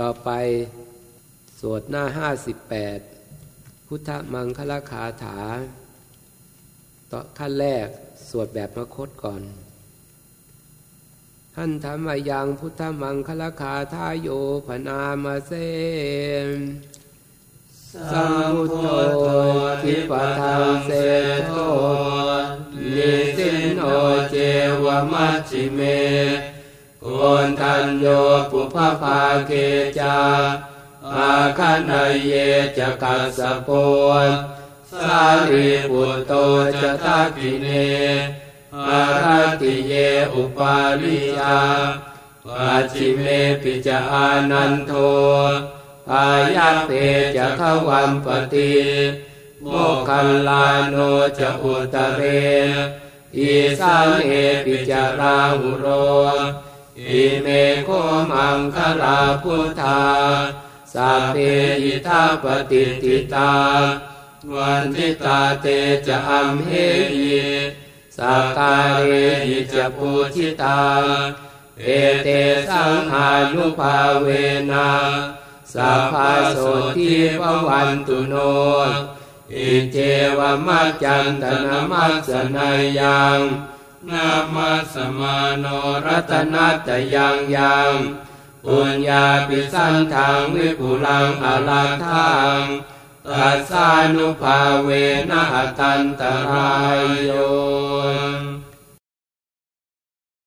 ต่อไปสวดหน้าห้าสิบแปดพุทธมังคลคาถา ต่อขั้นแรกสวดแบบมคตก่อนท่านธรรมยังพุทธมังคลคาทาโยพนามาเซมสัมพุทโธทิปทังเสโทนิสินโอเจวมัชฌิเม โกณฑัญโญ ปุพพะภาเค จะ อาคะเณยเย จะ กัสสะโปสารีปุตโตจะทักขิเณ หะระติเยอุปาลี จะ ปัจฉิเมปิ จะ อานันโท พายัพเพ จะ ควัมปะติโมคคัลลาโนจะอุตตะเรอีสาเนปิจะ ราหุโล อิเมโข มังคะลาพุทธาสัพเพ อิธะ ปะติฏฐิตา วันทิตาเตจะอัมเหหิสักกาเรหิจะปูชิตา เอเตสัง อานุภาเวนะ สัพพะโสทิปวันตุโน อิเจวมัจจันตนามัสนายัง นามัสมาโนรัตนัตยังยังปุญญาปิสันทางวิปุลังอลังทางตัสสานุภาเวนะตันตรายโย